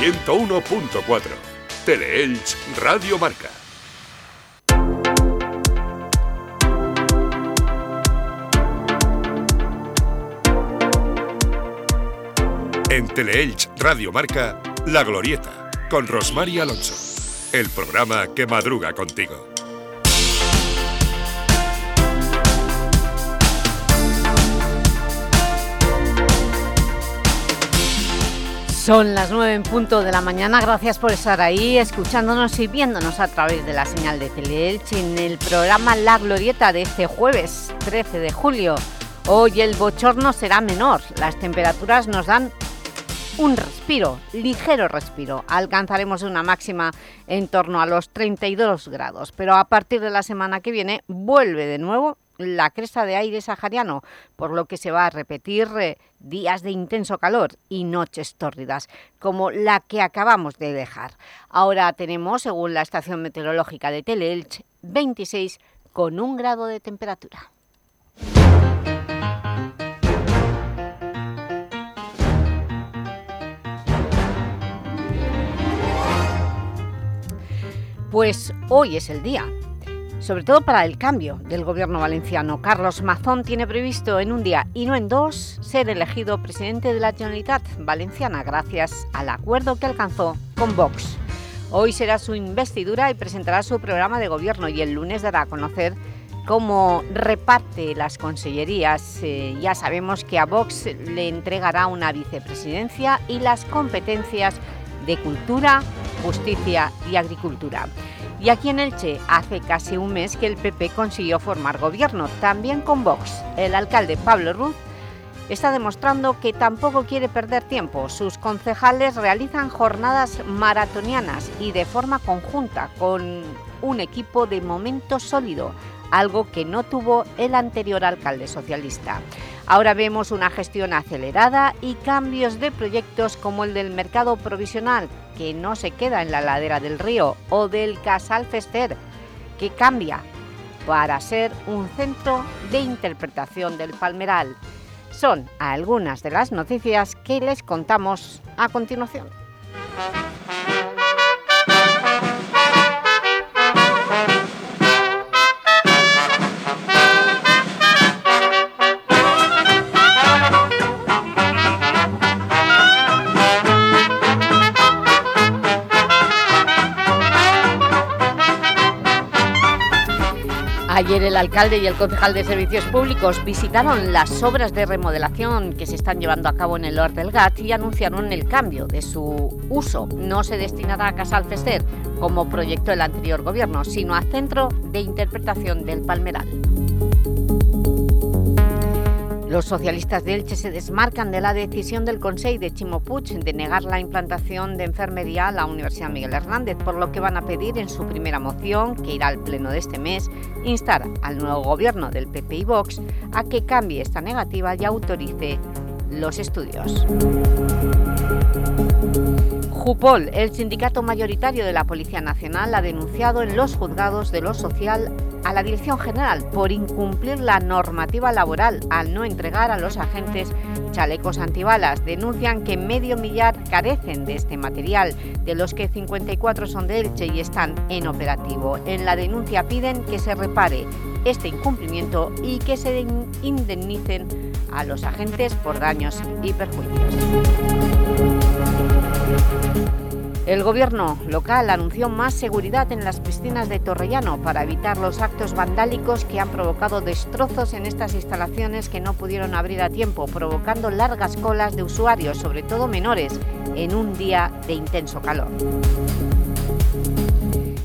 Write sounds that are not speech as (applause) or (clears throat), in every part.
101.4. Teleelch Radio Marca. En Teleelch Radio Marca, La Glorieta, con Rosmar Alonso. El programa que madruga contigo. Son las nueve en punto de la mañana. Gracias por estar ahí, escuchándonos y viéndonos a través de la señal de Teleelch en el programa La Glorieta de este jueves 13 de julio. Hoy el bochorno será menor. Las temperaturas nos dan un respiro, ligero respiro. Alcanzaremos una máxima en torno a los 32 grados, pero a partir de la semana que viene vuelve de nuevo la cresta de aire sahariano, por lo que se va a repetir eh, días de intenso calor y noches tórridas, como la que acabamos de dejar. Ahora tenemos, según la estación meteorológica de Teleelch, 26 con un grado de temperatura. Pues hoy es el día sobre todo para el cambio del gobierno valenciano. Carlos Mazón tiene previsto en un día y no en dos ser elegido presidente de la Generalitat Valenciana gracias al acuerdo que alcanzó con Vox. Hoy será su investidura y presentará su programa de gobierno y el lunes dará a conocer cómo reparte las consellerías. Eh, ya sabemos que a Vox le entregará una vicepresidencia y las competencias de Cultura, Justicia y Agricultura. Y aquí en Elche, hace casi un mes que el PP consiguió formar gobierno, también con Vox. El alcalde Pablo Ruz está demostrando que tampoco quiere perder tiempo. Sus concejales realizan jornadas maratonianas y de forma conjunta con un equipo de momento sólido, algo que no tuvo el anterior alcalde socialista. Ahora vemos una gestión acelerada y cambios de proyectos como el del mercado provisional, que no se queda en la ladera del río, o del Casal Fester, que cambia para ser un centro de interpretación del Palmeral. Son algunas de las noticias que les contamos a continuación. Ayer el alcalde y el concejal de Servicios Públicos visitaron las obras de remodelación que se están llevando a cabo en el Lord del Gat y anunciaron el cambio de su uso. No se destinará a Casal Cester, como proyectó el anterior gobierno, sino a Centro de Interpretación del Palmeral. Los socialistas de Elche se desmarcan de la decisión del Consejo de Chimopuch de negar la implantación de enfermería a la Universidad Miguel Hernández, por lo que van a pedir en su primera moción, que irá al pleno de este mes, instar al nuevo gobierno del PP y Vox a que cambie esta negativa y autorice los estudios. Jupol, el sindicato mayoritario de la Policía Nacional, ha denunciado en los juzgados de lo social a la Dirección General por incumplir la normativa laboral al no entregar a los agentes chalecos antibalas. Denuncian que medio millar carecen de este material, de los que 54 son de Elche y están en operativo. En la denuncia piden que se repare este incumplimiento y que se indemnicen a los agentes por daños y perjuicios. El gobierno local anunció más seguridad en las piscinas de Torrellano para evitar los actos vandálicos que han provocado destrozos en estas instalaciones que no pudieron abrir a tiempo, provocando largas colas de usuarios, sobre todo menores, en un día de intenso calor.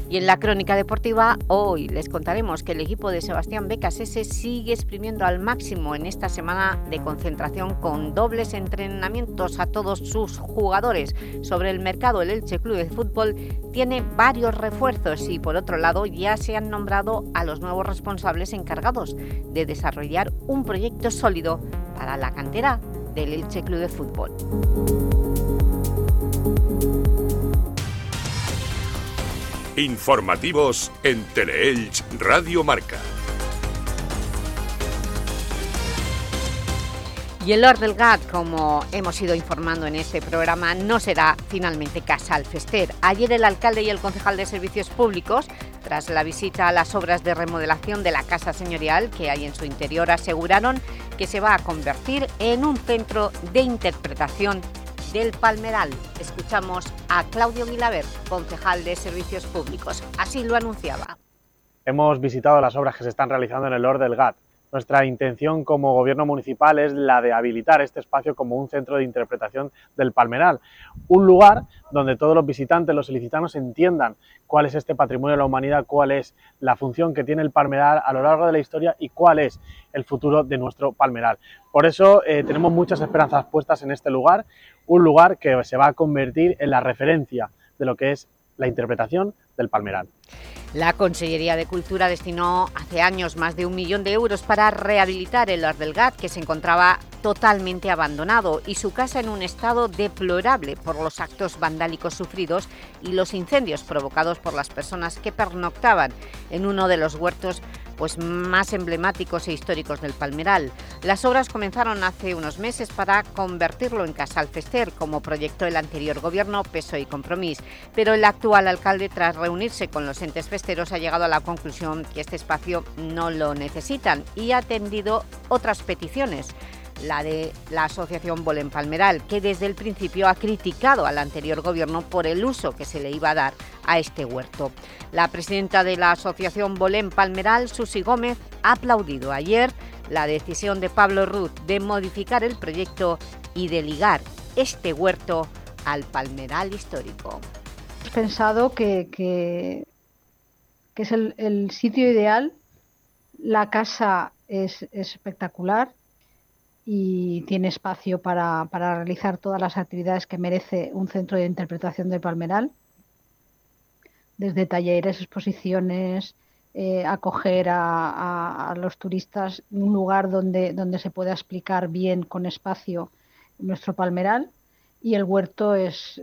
Y en la crónica deportiva, hoy les contaremos que el equipo de Sebastián Becasese sigue exprimiendo al máximo en esta semana de concentración con dobles entrenamientos a todos sus jugadores. Sobre el mercado, el Elche Club de Fútbol tiene varios refuerzos y, por otro lado, ya se han nombrado a los nuevos responsables encargados de desarrollar un proyecto sólido para la cantera del Elche Club de Fútbol. Informativos en Teleelch Radio Marca. Y el Lord del como hemos ido informando en este programa, no será finalmente Casal Fester. Ayer el alcalde y el concejal de Servicios Públicos, tras la visita a las obras de remodelación de la Casa Señorial que hay en su interior, aseguraron que se va a convertir en un centro de interpretación del Palmeral. Escuchamos a Claudio Guilaber, concejal de Servicios Públicos. Así lo anunciaba. Hemos visitado las obras que se están realizando en el Lord del GAT nuestra intención como gobierno municipal es la de habilitar este espacio como un centro de interpretación del Palmeral, un lugar donde todos los visitantes, los ilicitanos entiendan cuál es este patrimonio de la humanidad, cuál es la función que tiene el Palmeral a lo largo de la historia y cuál es el futuro de nuestro Palmeral. Por eso eh, tenemos muchas esperanzas puestas en este lugar, un lugar que se va a convertir en la referencia de lo que es la interpretación del Palmeral. La Consellería de Cultura destinó hace años más de un millón de euros para rehabilitar el Ardelgat, que se encontraba totalmente abandonado y su casa en un estado deplorable por los actos vandálicos sufridos y los incendios provocados por las personas que pernoctaban en uno de los huertos pues, más emblemáticos e históricos del Palmeral. Las obras comenzaron hace unos meses para convertirlo en Casal Fester, como proyectó el anterior gobierno PSOE y Compromís, pero el actual alcalde, tras reunirse con los entes festeros, ha llegado a la conclusión que este espacio no lo necesitan y ha atendido otras peticiones la de la Asociación Bolén Palmeral, que desde el principio ha criticado al anterior gobierno por el uso que se le iba a dar a este huerto. La presidenta de la Asociación Bolén Palmeral, Susi Gómez, ha aplaudido ayer la decisión de Pablo Ruth de modificar el proyecto y de ligar este huerto al Palmeral histórico. Hemos pensado que, es el, sitio ideal, la casa es espectacular, y tiene espacio para, realizar todas las actividades que merece un centro de interpretación del Palmeral, desde talleres, exposiciones, eh, acoger a, los turistas, un lugar donde, donde se pueda explicar bien con espacio nuestro Palmeral y el huerto es,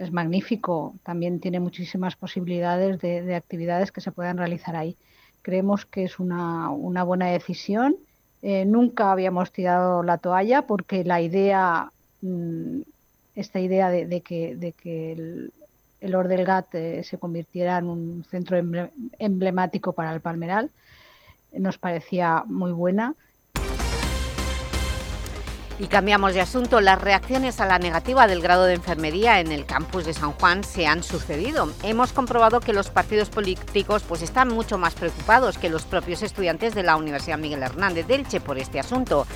es magnífico, también tiene muchísimas posibilidades de, actividades que se puedan realizar ahí. Creemos que es una, una buena decisión eh, nunca habíamos tirado la toalla porque la idea, mm, esta idea de, que, de que el, el Ordelgat eh, se convirtiera en un centro emblemático para el Palmeral nos parecía muy buena y cambiamos de asunto. Las reacciones a la negativa del grado de enfermería en el campus de San Juan se han sucedido. Hemos comprobado que los partidos políticos pues, están mucho más preocupados que los propios estudiantes de la Universidad Miguel Hernández de por este asunto,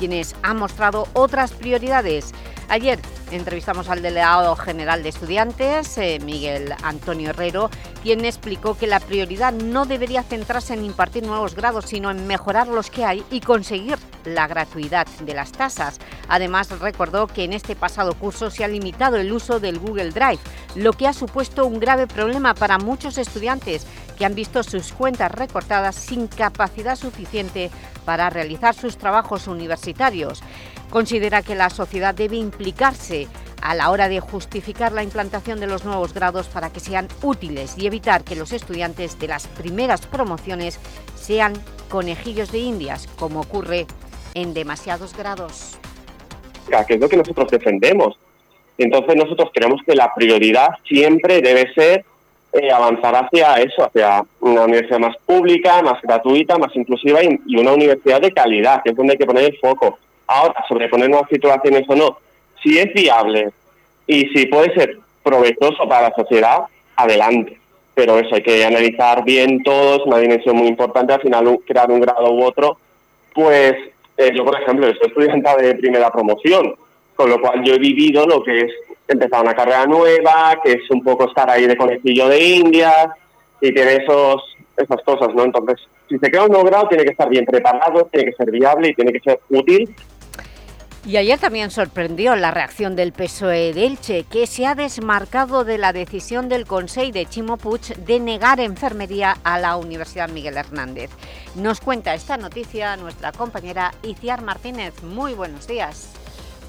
quienes han mostrado otras prioridades. Ayer entrevistamos al delegado general de estudiantes, eh, Miguel Antonio Herrero, quien explicó que la prioridad no debería centrarse en impartir nuevos grados, sino en mejorar los que hay y conseguir la gratuidad de las tasas. Además, recordó que en este pasado curso se ha limitado el uso del Google Drive, lo que ha supuesto un grave problema para muchos estudiantes que han visto sus cuentas recortadas sin capacidad suficiente para realizar sus trabajos universitarios. Considera que la sociedad debe implicarse a la hora de justificar la implantación de los nuevos grados para que sean útiles y evitar que los estudiantes de las primeras promociones sean conejillos de indias, como ocurre en demasiados grados. Que es lo que nosotros defendemos. Entonces nosotros creemos que la prioridad siempre debe ser eh, avanzar hacia eso, hacia una universidad más pública, más gratuita, más inclusiva y, una universidad de calidad, que es donde hay que poner el foco. Ahora, sobre poner nuevas titulaciones o no, si es viable y si puede ser provechoso para la sociedad, adelante. Pero eso hay que analizar bien todo, es una dimensión muy importante. Al final, crear un grado u otro, pues eh, yo, por ejemplo, soy estudiante de primera promoción, con lo cual yo he vivido lo que es empezar una carrera nueva, que es un poco estar ahí de conejillo de Indias y tiene esos, esas cosas, ¿no? Entonces, si se crea un nuevo grado, tiene que estar bien preparado, tiene que ser viable y tiene que ser útil y ayer también sorprendió la reacción del PSOE de Elche, que se ha desmarcado de la decisión del Consejo de Chimo Puig de negar enfermería a la Universidad Miguel Hernández. Nos cuenta esta noticia nuestra compañera Iciar Martínez. Muy buenos días.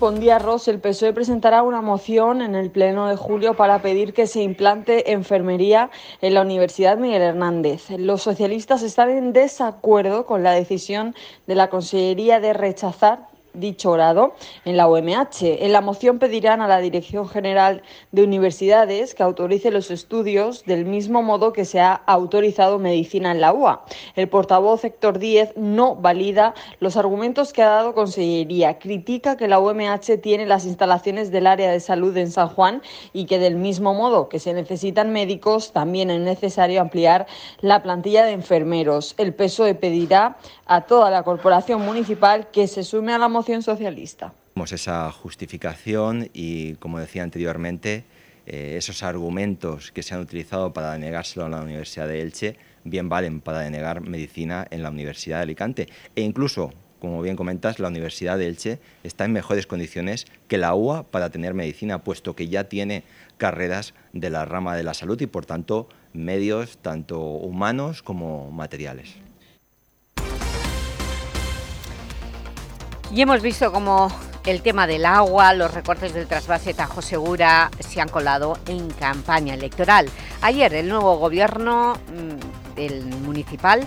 Buen día, Ros. El PSOE presentará una moción en el Pleno de julio para pedir que se implante enfermería en la Universidad Miguel Hernández. Los socialistas están en desacuerdo con la decisión de la Consellería de rechazar dicho grado en la UMH. En la moción pedirán a la Dirección General de Universidades que autorice los estudios del mismo modo que se ha autorizado medicina en la UA. El portavoz Héctor Díez no valida los argumentos que ha dado Consellería. Critica que la UMH tiene las instalaciones del área de salud en San Juan y que del mismo modo que se necesitan médicos, también es necesario ampliar la plantilla de enfermeros. El PSOE pedirá a toda la corporación municipal que se sume a la moción socialista. Esa justificación y, como decía anteriormente, eh, esos argumentos que se han utilizado para denegárselo a la Universidad de Elche bien valen para denegar medicina en la Universidad de Alicante. E incluso, como bien comentas, la Universidad de Elche está en mejores condiciones que la UA para tener medicina, puesto que ya tiene carreras de la rama de la salud y, por tanto, medios tanto humanos como materiales. Y hemos visto cómo el tema del agua, los recortes del trasvase Tajo Segura se han colado en campaña electoral. Ayer el nuevo gobierno mm, del municipal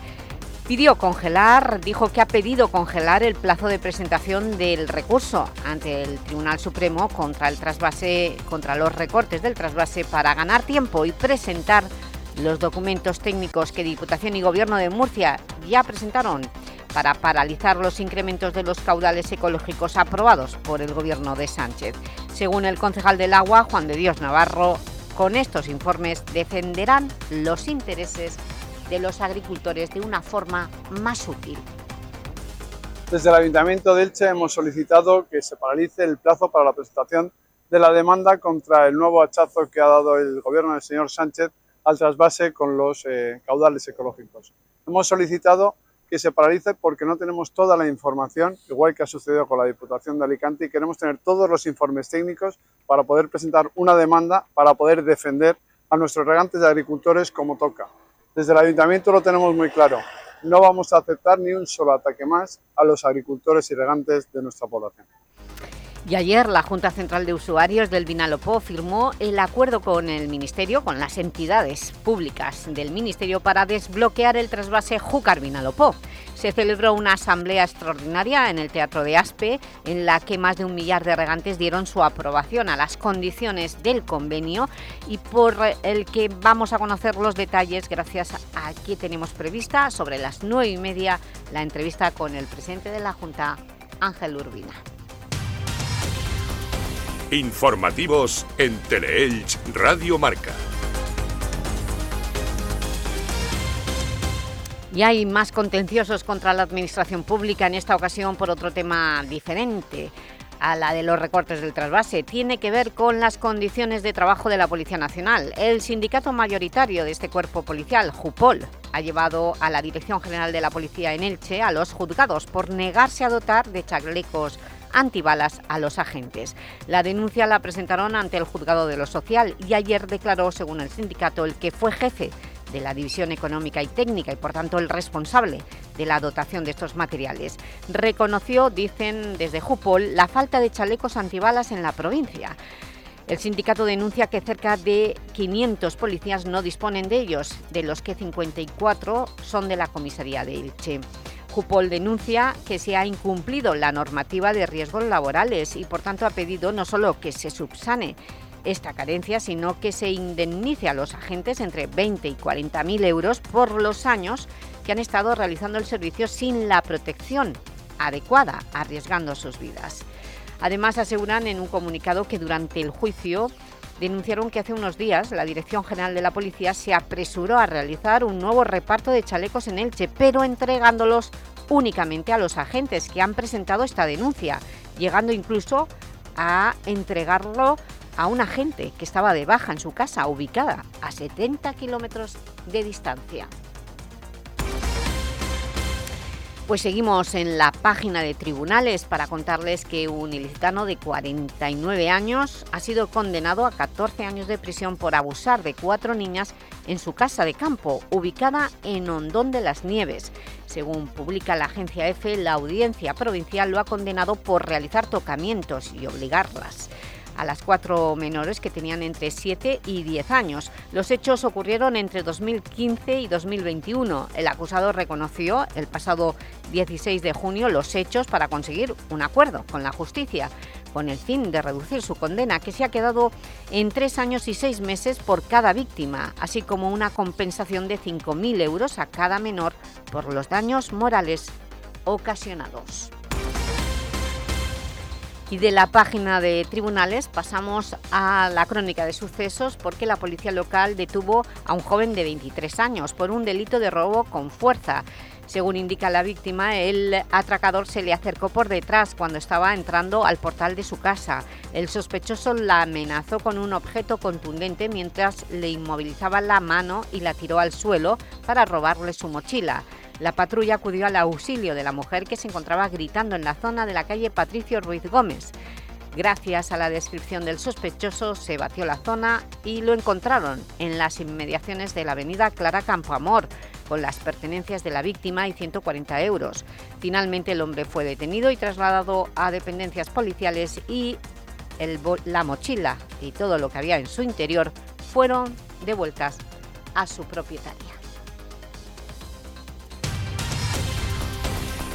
pidió congelar, dijo que ha pedido congelar el plazo de presentación del recurso ante el Tribunal Supremo contra el trasvase, contra los recortes del trasvase para ganar tiempo y presentar los documentos técnicos que Diputación y Gobierno de Murcia ya presentaron para paralizar los incrementos de los caudales ecológicos aprobados por el Gobierno de Sánchez. Según el concejal del agua, Juan de Dios Navarro, con estos informes defenderán los intereses de los agricultores de una forma más útil. Desde el Ayuntamiento de Elche hemos solicitado que se paralice el plazo para la presentación de la demanda contra el nuevo hachazo que ha dado el Gobierno del señor Sánchez al trasvase con los eh, caudales ecológicos. Hemos solicitado que se paralice porque no tenemos toda la información, igual que ha sucedido con la Diputación de Alicante, y queremos tener todos los informes técnicos para poder presentar una demanda para poder defender a nuestros regantes de agricultores como toca. Desde el Ayuntamiento lo tenemos muy claro, no vamos a aceptar ni un solo ataque más a los agricultores y regantes de nuestra población. Y ayer la Junta Central de Usuarios del Vinalopó firmó el acuerdo con el Ministerio, con las entidades públicas del Ministerio para desbloquear el trasvase Júcar-Vinalopó. Se celebró una asamblea extraordinaria en el Teatro de Aspe, en la que más de un millar de regantes dieron su aprobación a las condiciones del convenio y por el que vamos a conocer los detalles gracias a que tenemos prevista sobre las nueve y media la entrevista con el presidente de la Junta, Ángel Urbina. Informativos en Teleelch Radio Marca. Y hay más contenciosos contra la administración pública, en esta ocasión por otro tema diferente a la de los recortes del trasvase. Tiene que ver con las condiciones de trabajo de la Policía Nacional. El sindicato mayoritario de este cuerpo policial, JUPOL, ha llevado a la Dirección General de la Policía en Elche a los juzgados por negarse a dotar de chalecos antibalas a los agentes. La denuncia la presentaron ante el Juzgado de lo Social y ayer declaró, según el sindicato, el que fue jefe de la División Económica y Técnica y, por tanto, el responsable de la dotación de estos materiales. Reconoció, dicen desde Jupol, la falta de chalecos antibalas en la provincia. El sindicato denuncia que cerca de 500 policías no disponen de ellos, de los que 54 son de la comisaría de Elche. Jupol denuncia que se ha incumplido la normativa de riesgos laborales y por tanto ha pedido no solo que se subsane esta carencia, sino que se indemnice a los agentes entre 20 y 40 mil euros por los años que han estado realizando el servicio sin la protección adecuada, arriesgando sus vidas. Además, aseguran en un comunicado que durante el juicio denunciaron que hace unos días la Dirección General de la Policía se apresuró a realizar un nuevo reparto de chalecos en Elche, pero entregándolos únicamente a los agentes que han presentado esta denuncia, llegando incluso a entregarlo a un agente que estaba de baja en su casa, ubicada a 70 kilómetros de distancia. Pues seguimos en la página de tribunales para contarles que un ilicitano de 49 años ha sido condenado a 14 años de prisión por abusar de cuatro niñas en su casa de campo, ubicada en Hondón de las Nieves. Según publica la agencia EFE, la audiencia provincial lo ha condenado por realizar tocamientos y obligarlas. A las cuatro menores que tenían entre 7 y 10 años. Los hechos ocurrieron entre 2015 y 2021. El acusado reconoció el pasado 16 de junio los hechos para conseguir un acuerdo con la justicia con el fin de reducir su condena, que se ha quedado en tres años y seis meses por cada víctima, así como una compensación de 5.000 euros a cada menor por los daños morales ocasionados. Y de la página de tribunales pasamos a la crónica de sucesos porque la policía local detuvo a un joven de 23 años por un delito de robo con fuerza. Según indica la víctima, el atracador se le acercó por detrás cuando estaba entrando al portal de su casa. El sospechoso la amenazó con un objeto contundente mientras le inmovilizaba la mano y la tiró al suelo para robarle su mochila. La patrulla acudió al auxilio de la mujer que se encontraba gritando en la zona de la calle Patricio Ruiz Gómez. Gracias a la descripción del sospechoso, se batió la zona y lo encontraron en las inmediaciones de la avenida Clara Campoamor, con las pertenencias de la víctima y 140 euros. Finalmente el hombre fue detenido y trasladado a dependencias policiales y la mochila y todo lo que había en su interior fueron devueltas a su propietaria.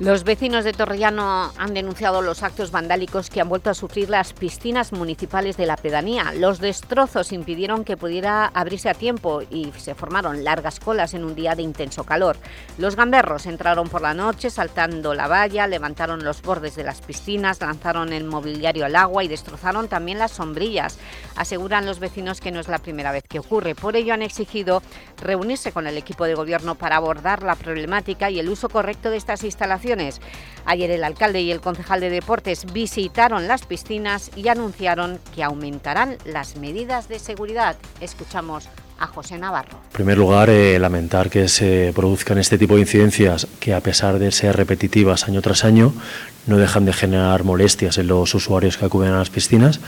Los vecinos de Torrellano han denunciado los actos vandálicos que han vuelto a sufrir las piscinas municipales de la pedanía. Los destrozos impidieron que pudiera abrirse a tiempo y se formaron largas colas en un día de intenso calor. Los gamberros entraron por la noche saltando la valla, levantaron los bordes de las piscinas, lanzaron el mobiliario al agua y destrozaron también las sombrillas. Aseguran los vecinos que no es la primera vez que ocurre. Por ello han exigido reunirse con el equipo de gobierno para abordar la problemática y el uso correcto de estas instalaciones Ayer el alcalde y el concejal de deportes visitaron las piscinas y anunciaron que aumentarán las medidas de seguridad. Escuchamos a José Navarro. En primer lugar, eh, lamentar que se produzcan este tipo de incidencias que, a pesar de ser repetitivas año tras año, no dejan de generar molestias en los usuarios que acuden a las piscinas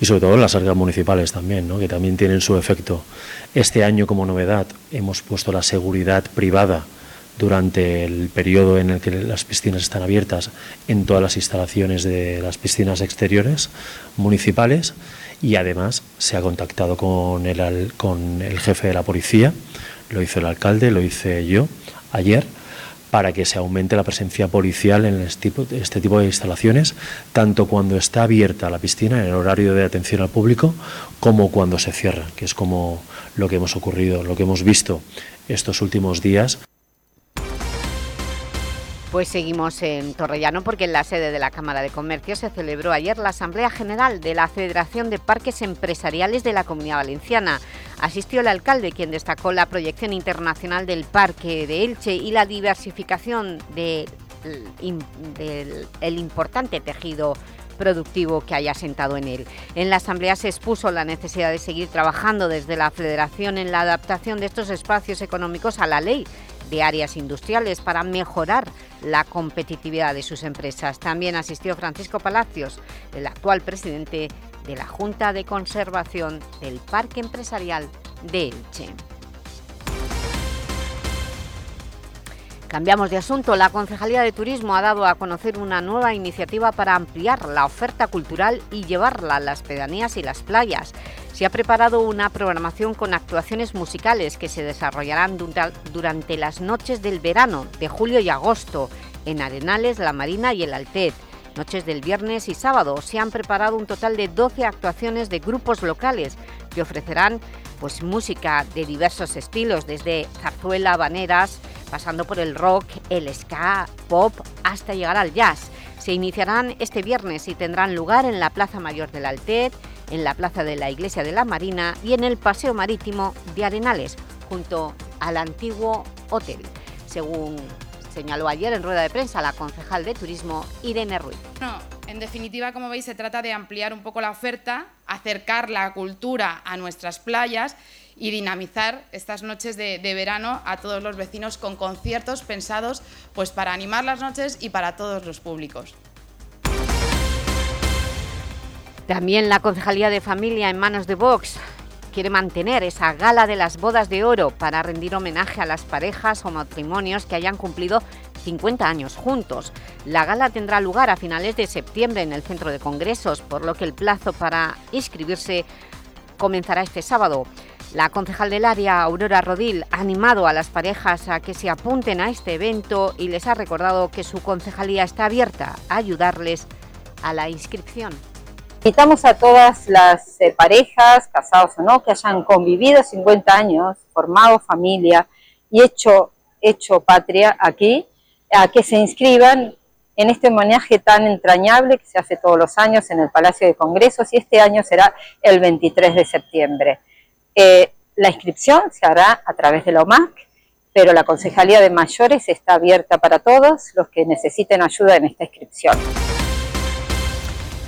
y sobre todo en las arcas municipales también, que también tienen su efecto. Este año, como novedad, hemos puesto la seguridad privada durante el periodo en el que las piscinas están abiertas en todas las instalaciones de las piscinas exteriores municipales y además se ha contactado con el, con el jefe de la policía, lo hizo el alcalde, lo hice yo ayer, para que se aumente la presencia policial en este tipo, este tipo de instalaciones, tanto cuando está abierta la piscina en el horario de atención al público, como cuando se cierra, que es como lo que hemos ocurrido, lo que hemos visto estos últimos días. Pues seguimos en Torrellano porque en la sede de la Cámara de Comercio se celebró ayer la Asamblea General de la Federación de Parques Empresariales de la Comunidad Valenciana. Asistió el alcalde, quien destacó la proyección internacional del Parque de Elche y la diversificación del importante tejido productivo que haya sentado en él. En la Asamblea se expuso la necesidad de seguir trabajando desde la Federación en la adaptación de estos espacios económicos a la ley de áreas industriales para mejorar la competitividad de sus empresas. También asistió Francisco Palacios, el actual presidente de la Junta de Conservación del Parque Empresarial de Elche. Cambiamos de asunto. La Concejalía de Turismo ha dado a conocer una nueva iniciativa para ampliar la oferta cultural y llevarla a las pedanías y las playas. Se ha preparado una programación con actuaciones musicales que se desarrollarán durante las noches del verano de julio y agosto en Arenales, La Marina y el Altet. Noches del viernes y sábado se han preparado un total de 12 actuaciones de grupos locales que ofrecerán pues, música de diversos estilos, desde zarzuela, habaneras, pasando por el rock, el ska, pop, hasta llegar al jazz. Se iniciarán este viernes y tendrán lugar en la Plaza Mayor del Altet, en la Plaza de la Iglesia de la Marina y en el Paseo Marítimo de Arenales, junto al antiguo hotel, según señaló ayer en rueda de prensa la concejal de Turismo, Irene Ruiz. En definitiva, como veis, se trata de ampliar un poco la oferta, acercar la cultura a nuestras playas y dinamizar estas noches de, verano a todos los vecinos con conciertos pensados pues, para animar las noches y para todos los públicos. También la Concejalía de Familia en manos de Vox quiere mantener esa gala de las bodas de oro para rendir homenaje a las parejas o matrimonios que hayan cumplido 50 años juntos. La gala tendrá lugar a finales de septiembre en el Centro de Congresos, por lo que el plazo para inscribirse comenzará este sábado. La concejal del área, Aurora Rodil, ha animado a las parejas a que se apunten a este evento y les ha recordado que su concejalía está abierta a ayudarles a la inscripción. Invitamos a todas las eh, parejas, casados o no, que hayan convivido 50 años, formado familia y hecho, hecho patria aquí, a que se inscriban en este homenaje tan entrañable que se hace todos los años en el Palacio de Congresos y este año será el 23 de septiembre. Eh, la inscripción se hará a través de la OMAC, pero la Concejalía de Mayores está abierta para todos los que necesiten ayuda en esta inscripción.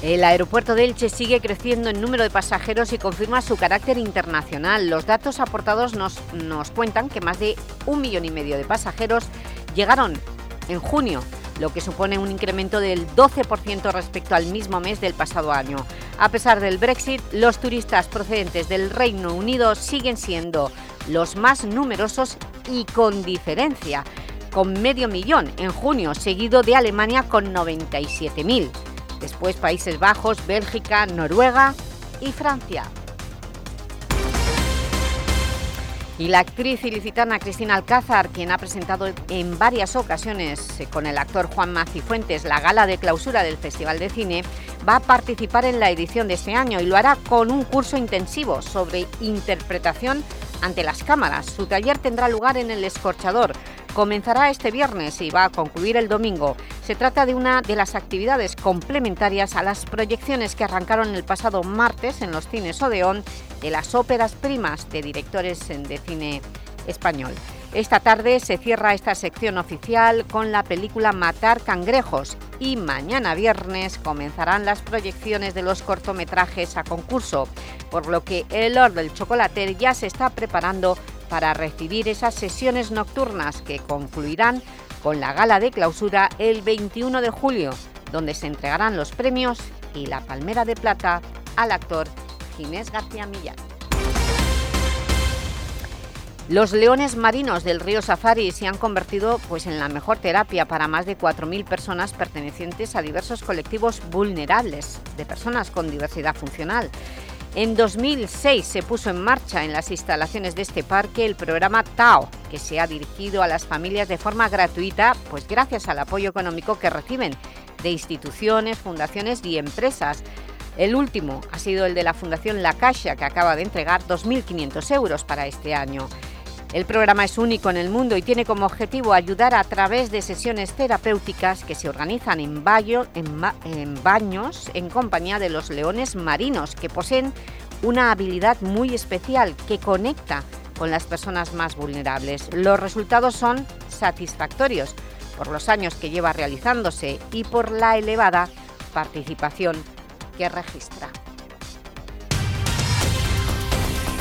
El aeropuerto de Elche sigue creciendo en número de pasajeros y confirma su carácter internacional. Los datos aportados nos, nos cuentan que más de un millón y medio de pasajeros llegaron en junio, lo que supone un incremento del 12% respecto al mismo mes del pasado año. A pesar del Brexit, los turistas procedentes del Reino Unido siguen siendo los más numerosos y con diferencia, con medio millón en junio, seguido de Alemania con 97.000 después Países Bajos, Bélgica, Noruega y Francia. Y la actriz ilicitana Cristina Alcázar, quien ha presentado en varias ocasiones eh, con el actor Juan Fuentes la gala de clausura del Festival de Cine, va a participar en la edición de este año y lo hará con un curso intensivo sobre interpretación ante las cámaras. Su taller tendrá lugar en El Escorchador, comenzará este viernes y va a concluir el domingo. Se trata de una de las actividades complementarias a las proyecciones que arrancaron el pasado martes en los cines Odeón de las óperas primas de directores de cine español. Esta tarde se cierra esta sección oficial con la película Matar cangrejos y mañana viernes comenzarán las proyecciones de los cortometrajes a concurso, por lo que el Lord del Chocolater ya se está preparando para recibir esas sesiones nocturnas que concluirán con la gala de clausura el 21 de julio, donde se entregarán los premios y la palmera de plata al actor Ginés García Millán. Los leones marinos del río Safari se han convertido pues, en la mejor terapia para más de 4.000 personas pertenecientes a diversos colectivos vulnerables de personas con diversidad funcional. En 2006 se puso en marcha en las instalaciones de este parque el programa TAO, que se ha dirigido a las familias de forma gratuita, pues gracias al apoyo económico que reciben de instituciones, fundaciones y empresas. El último ha sido el de la Fundación La Caixa, que acaba de entregar 2.500 euros para este año. El programa es único en el mundo y tiene como objetivo ayudar a través de sesiones terapéuticas que se organizan en, en, baños en compañía de los leones marinos, que poseen una habilidad muy especial que conecta con las personas más vulnerables. Los resultados son satisfactorios por los años que lleva realizándose y por la elevada participación que registra.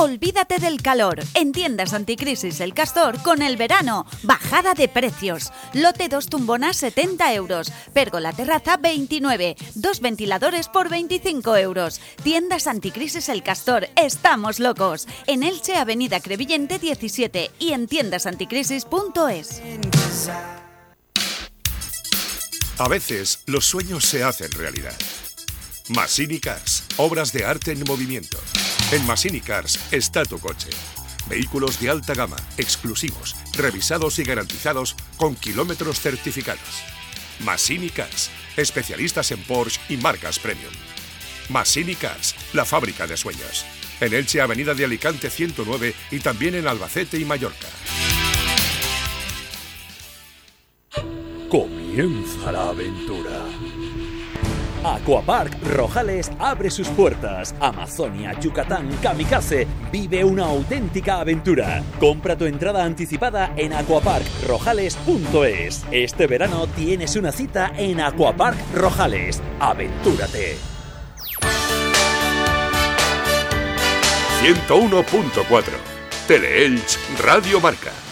Olvídate del calor. En tiendas anticrisis El Castor con el verano. Bajada de precios. Lote 2 tumbonas 70 euros. Pérgola terraza 29. Dos ventiladores por 25 euros. Tiendas anticrisis El Castor. Estamos locos. En Elche, Avenida Crevillente 17 y en tiendasanticrisis.es. A veces los sueños se hacen realidad. Masini Cars, obras de arte en movimiento. En Masini Cars está tu coche. Vehículos de alta gama, exclusivos, revisados y garantizados con kilómetros certificados. Masini Cars, especialistas en Porsche y marcas premium. Masini Cars, la fábrica de sueños. En Elche, Avenida de Alicante 109 y también en Albacete y Mallorca. Comienza la aventura. Aquapark Rojales abre sus puertas. Amazonia, Yucatán, Kamikaze. Vive una auténtica aventura. Compra tu entrada anticipada en aquaparkrojales.es. Este verano tienes una cita en Aquapark Rojales. Aventúrate. 101.4 Teleelch Radio Marca.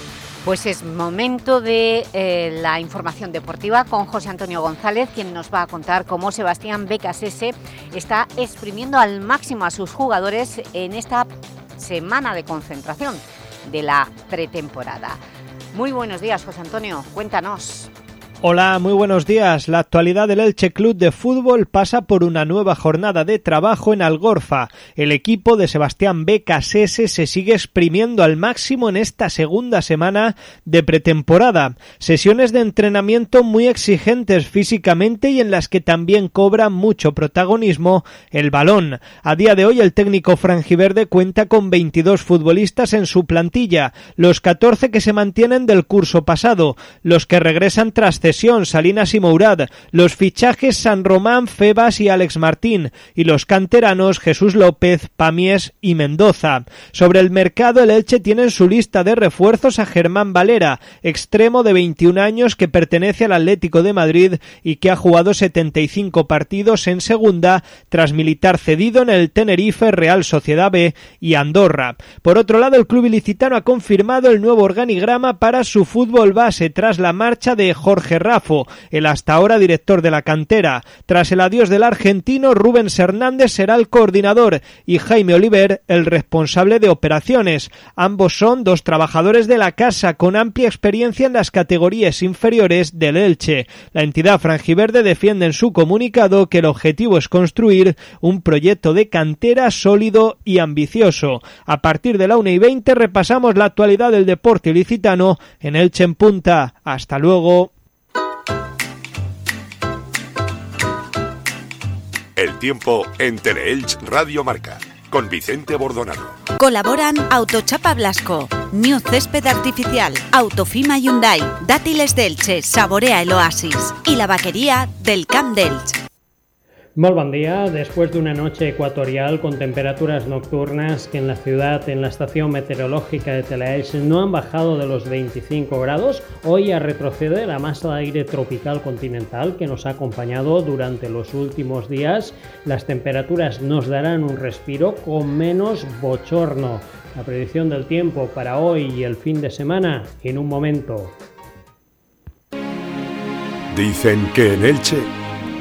Pues es momento de eh, la información deportiva con José Antonio González, quien nos va a contar cómo Sebastián Becasese está exprimiendo al máximo a sus jugadores en esta semana de concentración de la pretemporada. Muy buenos días, José Antonio. Cuéntanos. Hola, muy buenos días. La actualidad del Elche Club de Fútbol pasa por una nueva jornada de trabajo en Algorfa. El equipo de Sebastián Becasese se sigue exprimiendo al máximo en esta segunda semana de pretemporada. Sesiones de entrenamiento muy exigentes físicamente y en las que también cobra mucho protagonismo el balón. A día de hoy el técnico frangiverde cuenta con 22 futbolistas en su plantilla, los 14 que se mantienen del curso pasado, los que regresan tras Salinas y Mourad, los fichajes San Román, Febas y Alex Martín, y los canteranos Jesús López, Pamies y Mendoza. Sobre el mercado, el Elche tiene en su lista de refuerzos a Germán Valera, extremo de 21 años que pertenece al Atlético de Madrid y que ha jugado 75 partidos en segunda tras militar cedido en el Tenerife, Real Sociedad B y Andorra. Por otro lado, el club ilicitano ha confirmado el nuevo organigrama para su fútbol base tras la marcha de Jorge Rafo, el hasta ahora director de la cantera. Tras el adiós del argentino, Rubens Hernández será el coordinador y Jaime Oliver el responsable de operaciones. Ambos son dos trabajadores de la casa con amplia experiencia en las categorías inferiores del Elche. La entidad frangiverde defiende en su comunicado que el objetivo es construir un proyecto de cantera sólido y ambicioso. A partir de la 1 y 20 repasamos la actualidad del deporte ilicitano en Elche en punta. Hasta luego. El tiempo en Teleelch Radio Marca con Vicente Bordonado. Colaboran Autochapa Blasco, New Césped Artificial, Autofima Hyundai, Dátiles Delche, Saborea el Oasis y la vaquería del Camp Delche. Muy buen día. Después de una noche ecuatorial con temperaturas nocturnas que en la ciudad, en la estación meteorológica de Telaelch, no han bajado de los 25 grados, hoy ha retrocede la masa de aire tropical continental que nos ha acompañado durante los últimos días. Las temperaturas nos darán un respiro con menos bochorno. La predicción del tiempo para hoy y el fin de semana en un momento. Dicen que en Elche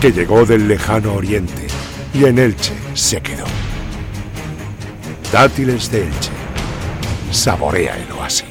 que llegó del lejano oriente y en Elche se quedó. Dátiles de Elche. Saborea el oasis.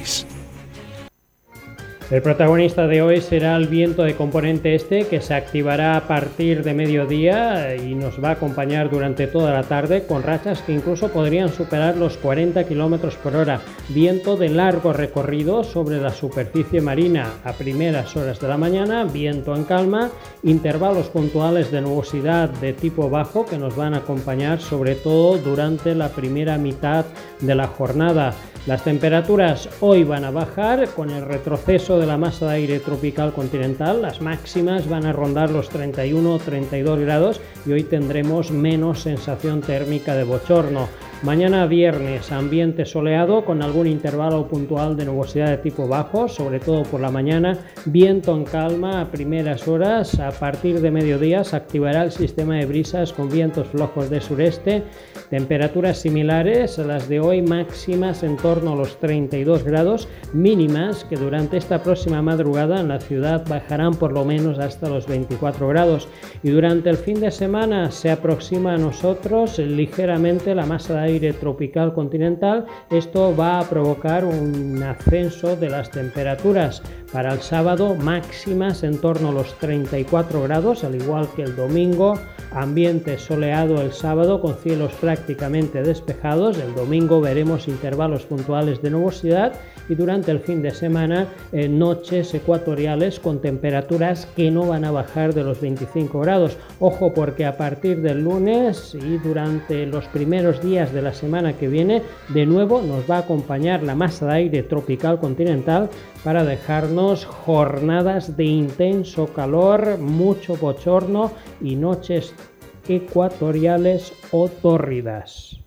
El protagonista de hoy será el viento de componente este que se activará a partir de mediodía y nos va a acompañar durante toda la tarde con rachas que incluso podrían superar los 40 km por hora. Viento de largo recorrido sobre la superficie marina a primeras horas de la mañana, viento en calma, intervalos puntuales de nubosidad de tipo bajo que nos van a acompañar sobre todo durante la primera mitad de la jornada. Las temperaturas hoy van a bajar con el retroceso de la masa de aire tropical continental. Las máximas van a rondar los 31-32 grados y hoy tendremos menos sensación térmica de bochorno. Mañana viernes, ambiente soleado con algún intervalo puntual de nubosidad de tipo bajo, sobre todo por la mañana, viento en calma a primeras horas, a partir de mediodía se activará el sistema de brisas con vientos flojos de sureste, temperaturas similares a las de hoy máximas en torno a los 32 grados, mínimas que durante esta próxima madrugada en la ciudad bajarán por lo menos hasta los 24 grados. Y durante el fin de semana se aproxima a nosotros ligeramente la masa de aire tropical continental, esto va a provocar un ascenso de las temperaturas. Para el sábado máximas en torno a los 34 grados, al igual que el domingo. Ambiente soleado el sábado con cielos prácticamente despejados. El domingo veremos intervalos puntuales de nubosidad y durante el fin de semana eh, noches ecuatoriales con temperaturas que no van a bajar de los 25 grados. Ojo porque a partir del lunes y durante los primeros días de la semana que viene de nuevo nos va a acompañar la masa de aire tropical continental para dejarnos jornadas de intenso calor, mucho bochorno y noches ecuatoriales o tórridas.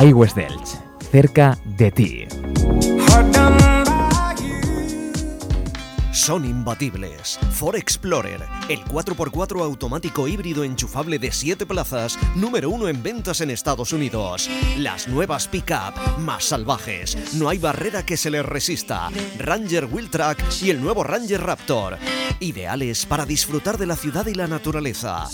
iWest Delch, cerca de ti. Son imbatibles. Ford Explorer, el 4x4 automático híbrido enchufable de 7 plazas, número uno en ventas en Estados Unidos. Las nuevas pick-up, más salvajes, no hay barrera que se les resista. Ranger Wheeltrack y el nuevo Ranger Raptor. Ideales para disfrutar de la ciudad y la naturaleza.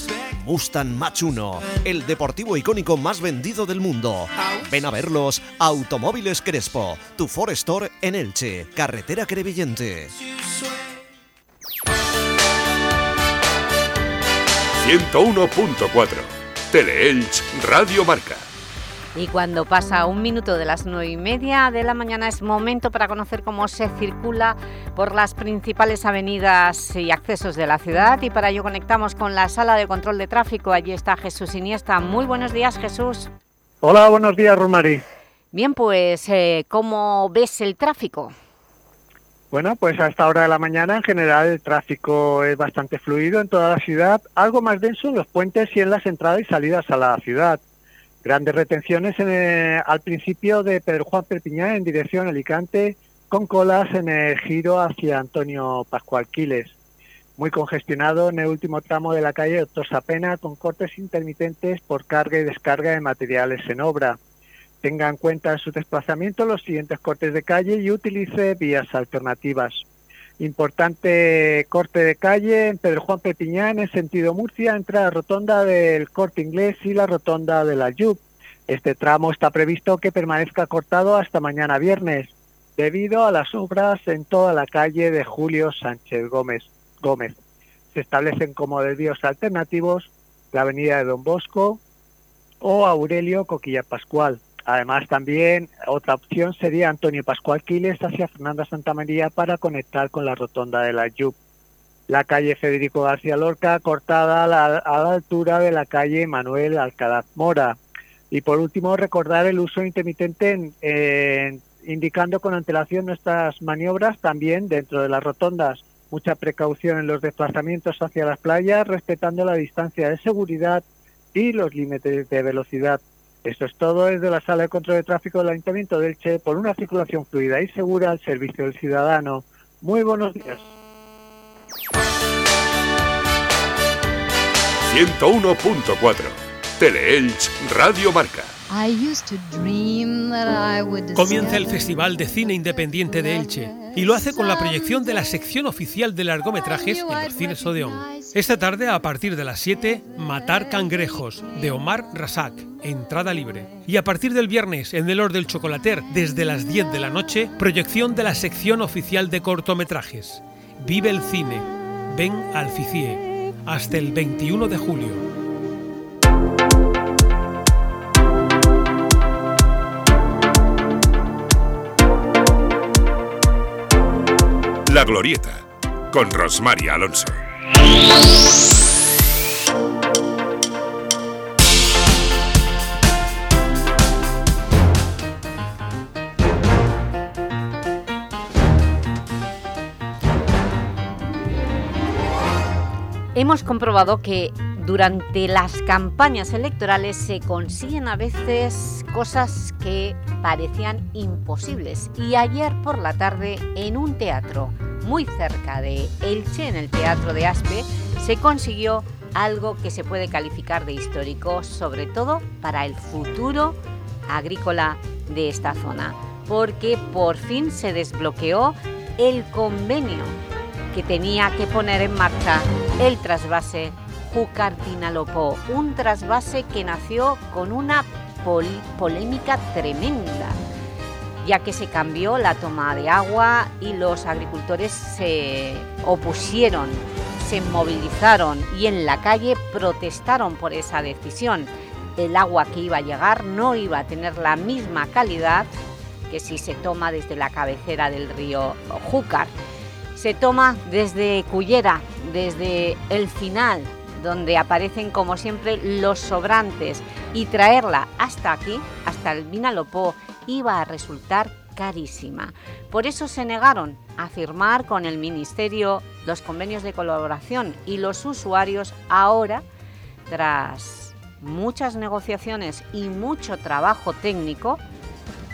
Mustang Mach 1, el deportivo icónico más vendido del mundo. Ven a verlos, Automóviles Crespo, tu Ford Store en Elche, carretera Crevillente. 101.4 Teleelch Radio Marca. Y cuando pasa un minuto de las nueve y media de la mañana es momento para conocer cómo se circula por las principales avenidas y accesos de la ciudad y para ello conectamos con la sala de control de tráfico. Allí está Jesús Iniesta. Muy buenos días, Jesús. Hola, buenos días, Romari. Bien, pues, eh, ¿cómo ves el tráfico? Bueno, pues a esta hora de la mañana en general el tráfico es bastante fluido en toda la ciudad, algo más denso en los puentes y en las entradas y salidas a la ciudad. Grandes retenciones en al principio de Pedro Juan Perpiñán en dirección Alicante, con colas en el giro hacia Antonio Pascual Quiles. Muy congestionado en el último tramo de la calle Doctor Sapena, con cortes intermitentes por carga y descarga de materiales en obra. Tenga en cuenta en su desplazamiento los siguientes cortes de calle y utilice vías alternativas. Importante corte de calle en Pedro Juan Pepiñán en sentido Murcia entre la rotonda del Corte Inglés y la rotonda de la Yub. Este tramo está previsto que permanezca cortado hasta mañana viernes, debido a las obras en toda la calle de Julio Sánchez Gómez. Gómez. Se establecen como desvíos alternativos la avenida de Don Bosco o Aurelio Coquilla Pascual. Además, también otra opción sería Antonio Pascual Quiles hacia Fernanda Santa María para conectar con la rotonda de la Yup. La calle Federico García Lorca cortada a la, altura de la calle Manuel Alcalá Mora. Y por último, recordar el uso intermitente indicando con antelación nuestras maniobras también dentro de las rotondas. Mucha precaución en los desplazamientos hacia las playas, respetando la distancia de seguridad y los límites de velocidad. Esto es todo desde la Sala de Control de Tráfico del Ayuntamiento de Elche por una circulación fluida y segura al servicio del ciudadano. Muy buenos días. 101.4 Teleelch Radio Marca. Comienza el Festival de Cine Independiente de Elche y lo hace con la proyección de la sección oficial de largometrajes en los cines Odeón. Esta tarde, a partir de las 7, Matar Cangrejos, de Omar Rasak, entrada libre. Y a partir del viernes, en el Or del Chocolater, desde las 10 de la noche, proyección de la sección oficial de cortometrajes. Vive el cine. Ven al FICIE. Hasta el 21 de julio. La Glorieta, con Rosmar Alonso. Hemos comprobado que durante las campañas electorales se consiguen a veces cosas que parecían imposibles y ayer por la tarde en un teatro muy cerca de Elche, en el Teatro de Aspe, se consiguió algo que se puede calificar de histórico, sobre todo para el futuro agrícola de esta zona, porque por fin se desbloqueó el convenio que tenía que poner en marcha el trasvase Júcar Pinalopó, un trasvase que nació con una polémica tremenda, ya que se cambió la toma de agua y los agricultores se opusieron, se movilizaron y en la calle protestaron por esa decisión. El agua que iba a llegar no iba a tener la misma calidad que si se toma desde la cabecera del río Júcar se toma desde Cullera, desde el final, donde aparecen como siempre los sobrantes y traerla hasta aquí, hasta el Vinalopó, iba a resultar carísima. Por eso se negaron a firmar con el Ministerio los convenios de colaboración y los usuarios ahora, tras muchas negociaciones y mucho trabajo técnico,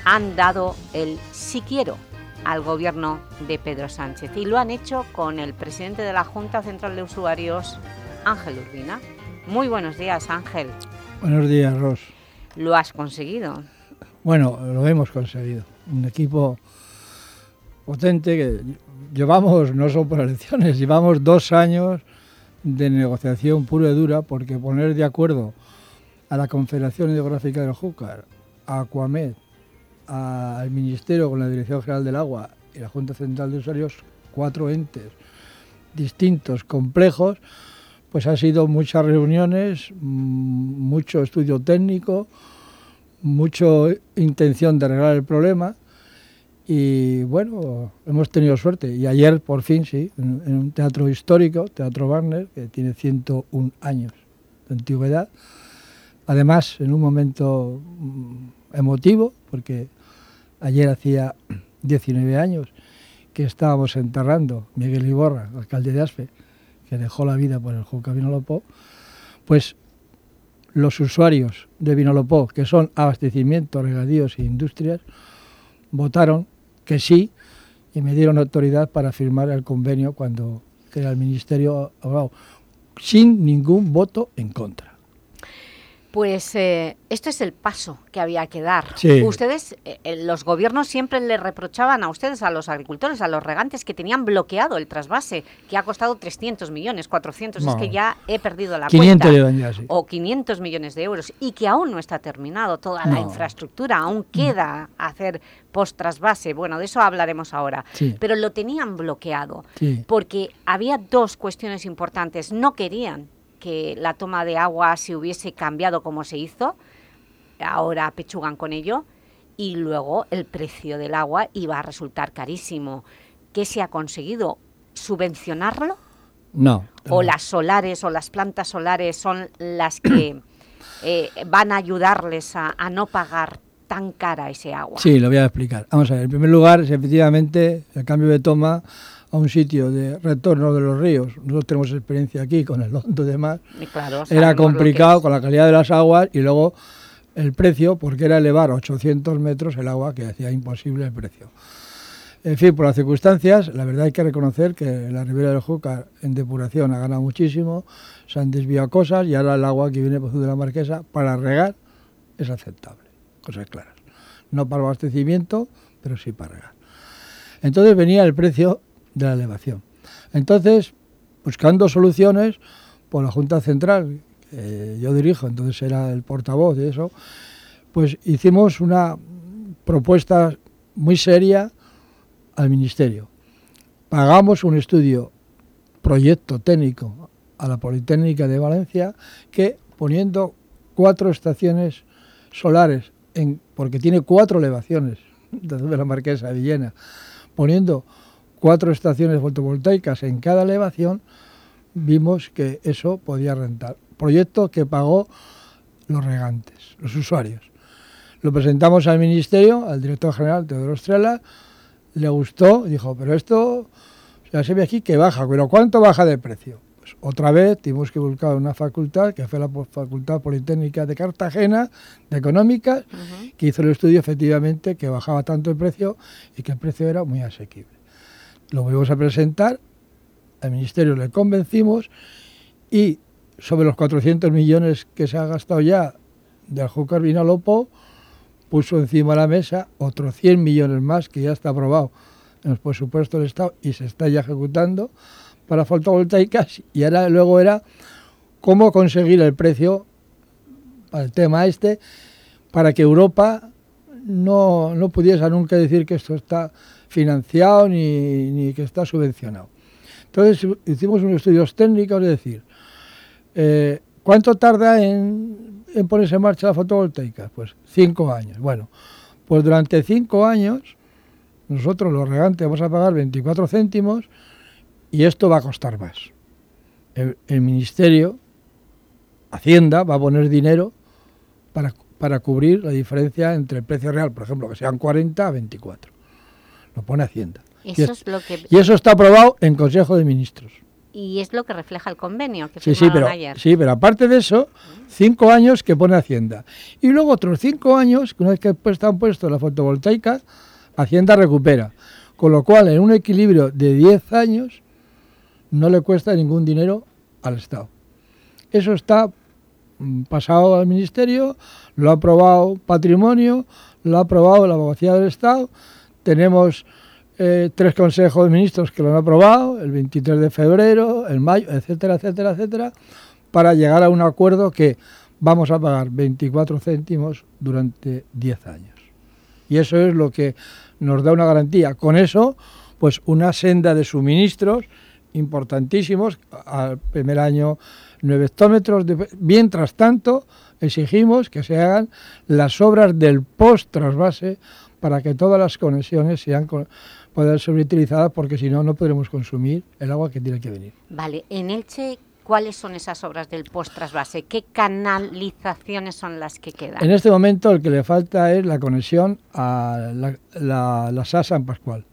han dado el sí quiero al gobierno de Pedro Sánchez y lo han hecho con el presidente de la Junta Central de Usuarios, Ángel Urbina. Muy buenos días, Ángel. Buenos días, Ros. ¿Lo has conseguido? Bueno, lo hemos conseguido. Un equipo potente que llevamos, no son por elecciones, (laughs) llevamos dos años de negociación pura y dura porque poner de acuerdo a la Confederación Hidrográfica del Júcar, a Aquamed, al Ministerio con la Dirección General del Agua y la Junta Central de Usuarios, cuatro entes distintos, complejos, pues ha sido muchas reuniones, mm, mucho estudio técnico, mucha intención de arreglar el problema y bueno, hemos tenido suerte. Y ayer, por fin, sí, en, en un teatro histórico, Teatro Warner, que tiene 101 años de antigüedad, además en un momento mm, emotivo, porque Ayer hacía 19 años que estábamos enterrando Miguel Iborra, alcalde de Aspe, que dejó la vida por el Juca Vinolopó, pues los usuarios de Vinolopó, que son abastecimientos, regadíos e industrias, votaron que sí y me dieron autoridad para firmar el convenio cuando era el Ministerio sin ningún voto en contra. Pues eh, esto es el paso que había que dar. Ustedes, eh, eh, los gobiernos siempre le reprochaban a ustedes, a los agricultores, a los regantes, que tenían bloqueado el trasvase, que ha costado 300 millones, 400, es que ya he perdido la 500 cuenta. O 500 millones de euros, y que aún no está terminado toda la infraestructura, aún mm. queda hacer post-trasvase, bueno, de eso hablaremos ahora. Pero lo tenían bloqueado, porque había dos cuestiones importantes, no querían que la toma de agua se hubiese cambiado como se hizo, ahora pechugan con ello, y luego el precio del agua iba a resultar carísimo. ¿Qué se ha conseguido? ¿Subvencionarlo? No. ¿O las solares o las plantas solares son las que (clears throat) eh, van a ayudarles a, a, no pagar tan cara ese agua? Sí, lo voy a explicar. Vamos a ver, en primer lugar, efectivamente, el cambio de toma a un sitio de retorno de los ríos, nosotros tenemos experiencia aquí con el Hondo de Mar, era complicado con la calidad de las aguas y luego el precio, porque era elevar a 800 metros el agua que hacía imposible el precio. En fin, por las circunstancias, la verdad hay que reconocer que la Ribera del Júcar en depuración ha ganado muchísimo, se han desviado cosas y ahora el agua que viene por de la Marquesa para regar es aceptable, cosas claras. No para abastecimiento, pero sí para regar. Entonces venía el precio de la elevación. Entonces, buscando soluciones, por la Junta Central, que yo dirijo, entonces era el portavoz de eso, pues hicimos una propuesta muy seria al Ministerio. Pagamos un estudio, proyecto técnico, a la Politécnica de Valencia, que poniendo cuatro estaciones solares, en, porque tiene cuatro elevaciones, (laughs) de la Marquesa de Villena, poniendo cuatro estaciones fotovoltaicas en cada elevación, vimos que eso podía rentar. Proyecto que pagó los regantes, los usuarios. Lo presentamos al Ministerio, al director general Teodoro Estrella, le gustó, dijo, pero esto ya se ve aquí que baja, pero ¿cuánto baja de precio? Pues otra vez tuvimos que buscar una facultad, que fue la Facultad Politécnica de Cartagena, de Económicas, que hizo el estudio efectivamente que bajaba tanto el precio y que el precio era muy asequible. Lo volvimos a presentar, al Ministerio le convencimos y sobre los 400 millones que se ha gastado ya del Júcar Vinalopó, puso encima de la mesa otros 100 millones más que ya está aprobado en los presupuestos del Estado y se está ya ejecutando para fotovoltaicas y ahora luego era cómo conseguir el precio para el tema este para que Europa no, no pudiese nunca decir que esto está financiado ni, ni, que está subvencionado. Entonces hicimos unos estudios técnicos, es decir, eh, ¿cuánto tarda en, ponerse en marcha la fotovoltaica? Pues cinco años. Bueno, pues durante cinco años nosotros los regantes vamos a pagar 24 céntimos y esto va a costar más. El, Ministerio, Hacienda, va a poner dinero para, para cubrir la diferencia entre el precio real, por ejemplo, que sean 40 a 24. Lo pone Hacienda. Eso y, es lo que... y eso está aprobado en Consejo de Ministros y es lo que refleja el convenio que sí, sí, pero, ayer. Sí, pero aparte de eso, cinco años que pone Hacienda. Y luego otros cinco años, que una vez que están puestos la fotovoltaica, Hacienda recupera. Con lo cual, en un equilibrio de 10 años, no le cuesta ningún dinero al Estado. Eso está mm, pasado al Ministerio, lo ha aprobado Patrimonio, lo ha aprobado la Abogacía del Estado, tenemos eh, tres consejos de ministros que lo han aprobado, el 23 de febrero, el mayo, etcétera, etcétera, etcétera, para llegar a un acuerdo que vamos a pagar 24 céntimos durante 10 años. Y eso es lo que nos da una garantía. Con eso, pues una senda de suministros importantísimos. Al primer año, 9 hectómetros. Mientras tanto, exigimos que se hagan las obras del post-trasvase para que todas las conexiones sean poder ser utilizadas porque si no, no podremos consumir el agua que tiene que venir. Vale, en Elche, ¿cuáles son esas obras del post-trasvase? ¿Qué canalizaciones son las que quedan? En este momento el que le falta es la conexión a la, la, la SA San Pascual.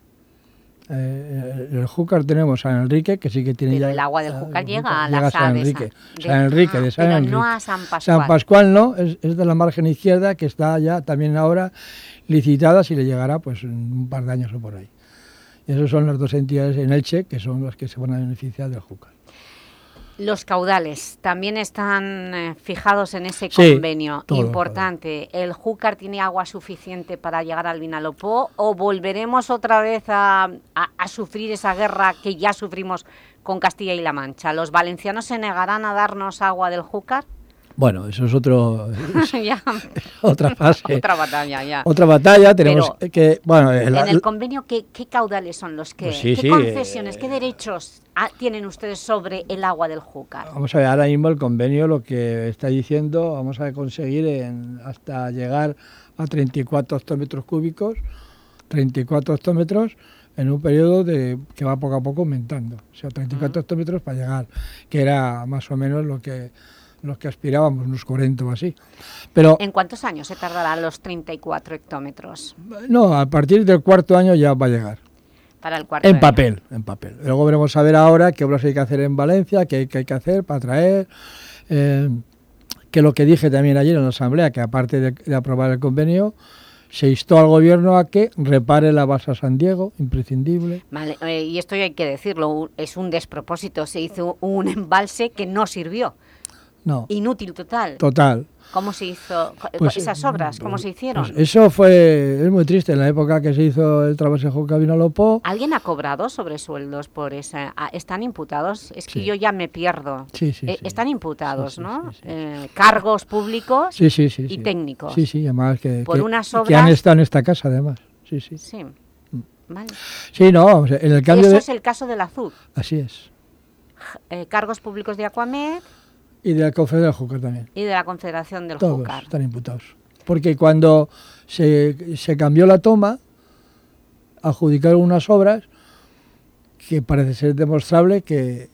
Eh, el Júcar tenemos San Enrique, que sí que tiene Pero ya... el agua del Júcar llega a la San Enrique. De, San Enrique, de San pero Enrique. no a San Pascual. San Pascual no, es, es, de la margen izquierda, que está ya también ahora licitada, si le llegará pues en un par de años o por ahí. Y esas son las dos entidades en Elche que son las que se van a beneficiar del Júcar. Los caudales también están eh, fijados en ese Sí, convenio todo, importante. ¿El Júcar tiene agua suficiente para llegar al Vinalopó o volveremos otra vez a, a- a sufrir esa guerra que ya sufrimos con Castilla y La Mancha? ¿Los valencianos se negarán a darnos agua del Júcar? Bueno, eso es otro, (laughs) Ya. otra fase. Otra batalla, ya. Otra batalla, tenemos Pero, que... Bueno, en el convenio, ¿qué, qué caudales son los que...? Pues sí, ¿Qué sí, concesiones, eh, qué derechos ah, tienen ustedes sobre el agua del Júcar? Vamos a ver, ahora mismo el convenio lo que está diciendo, vamos a conseguir en- hasta llegar a 34 hectómetros cúbicos, 34 hectómetros en un periodo de, que va poco a poco aumentando. O sea, 34 hectómetros para llegar, que era más o menos lo que, los que aspirábamos, unos 40 o así. Pero ¿En cuántos años se tardarán los 34 hectómetros no, a partir del cuarto año ya va a llegar. para el cuarto En año? papel, en papel. Luego veremos a ver ahora qué obras hay que hacer en Valencia, qué hay, qué hay que hacer para traer. eh, que lo que dije también ayer en la Asamblea, que aparte de, de aprobar el convenio, se instó al Gobierno a que repare la base San Diego, imprescindible. Vale, eh, y esto hay que decirlo, es un despropósito. Se hizo un embalse que no sirvió. No, Inútil total. total. ¿Cómo se hizo Pues, esas obras? ¿Cómo se hicieron? Pues eso fue, es muy triste, en la época que se hizo el trabajo Cabino Lopó, ¿Alguien ha cobrado sobresueldos por esa? ah, ¿Están imputados? Es que Sí. yo ya me pierdo. Sí, sí, Eh. Están imputados, ¿no? Eh, cargos públicos sí, sí, sí, y técnicos. Sí, sí, además que, Por que- unas que han obras- estado en esta casa, además. Sí, sí. Sí. Vale. Sí, no, en el cambio Eso de... es el caso del azul. Así es. Eh, cargos públicos de Aquamed Y del cofre del Júcar también. y de la Confederación del Todos Júcar. están imputados. Porque cuando se, se cambió la toma, adjudicaron unas obras, que parece ser demostrable que,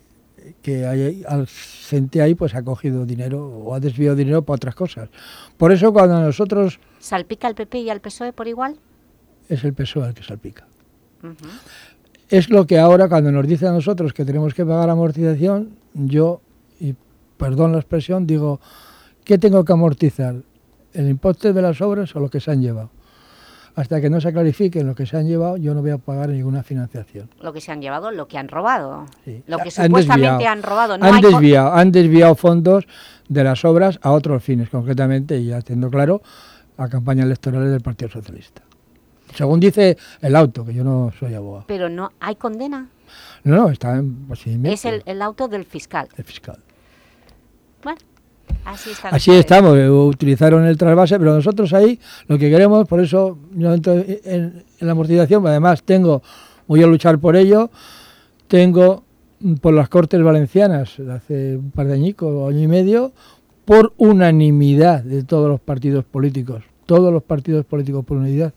que hay, al gente ahí pues ha cogido dinero o ha desviado dinero para otras cosas. Por eso cuando nosotros... ¿Salpica al PP y al PSOE por igual? Es el PSOE el que salpica. Es lo que ahora cuando nos dice a nosotros que tenemos que pagar amortización, yo, perdón la expresión, digo, ¿qué tengo que amortizar? ¿El impuesto de las obras o lo que se han llevado? hasta que no se clarifique lo que se han llevado, yo no voy a pagar ninguna financiación. Lo que se han llevado, lo que han robado. Lo que supuestamente han robado. No han, desviado, han desviado fondos de las obras a otros fines, concretamente, y ya teniendo claro, a campañas electorales del Partido Socialista. Según dice el auto, que yo no soy abogado. Pero no hay condena. No, no, está en Es el, el auto del fiscal. El fiscal. Bueno, Así, estamos, eh, utilizaron el trasvase, pero nosotros ahí lo que queremos, por eso yo entro en, la amortización, además tengo, voy a luchar por ello, tengo por las Cortes Valencianas, hace un par de añicos, año y medio, por unanimidad de todos los partidos políticos, todos los partidos políticos por unidad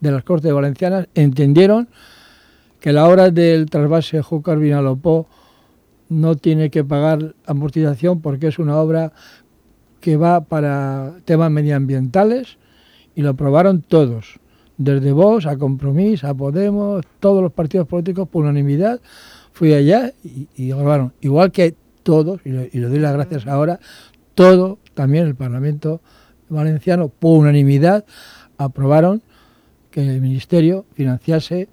de las Cortes Valencianas entendieron que la hora del trasvase Júcar Vinalopó no tiene que pagar amortización porque es una obra que va para temas medioambientales y lo aprobaron todos, desde Vox a Compromís, a Podemos, todos los partidos políticos por unanimidad. Fui allá y, y aprobaron, igual que todos, y le, doy las gracias ahora, todo, también el Parlamento Valenciano, por unanimidad, aprobaron que el Ministerio financiase